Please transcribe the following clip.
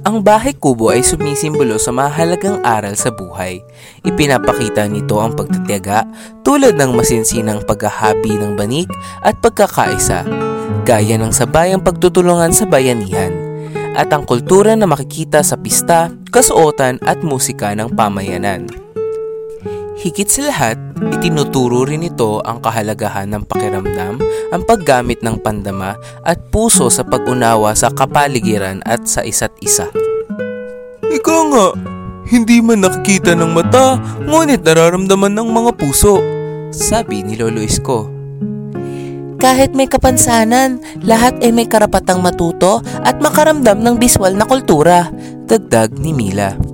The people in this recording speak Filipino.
Ang bahay kubo ay sumisimbolo sa mahalagang aral sa buhay. Ipinapakita nito ang pagtatiyaga tulad ng masinsinang paghahabi ng banig at pagkakaisa, gaya ng sabayang pagtutulungan sa bayanihan, at ang kultura na makikita sa pista, kasuotan at musika ng pamayanan. Higit sa lahat, itinuturo rin ito ang kahalagahan ng pakiramdam, ang paggamit ng pandama at puso sa pag-unawa sa kapaligiran at sa isa't isa. Ikaw nga, hindi man nakikita ng mata, ngunit nararamdaman ng mga puso. Sabi ni Lolo Isko. Kahit may kapansanan, lahat ay may karapatang matuto at makaramdam ng biswal na kultura. Dagdag ni Mila.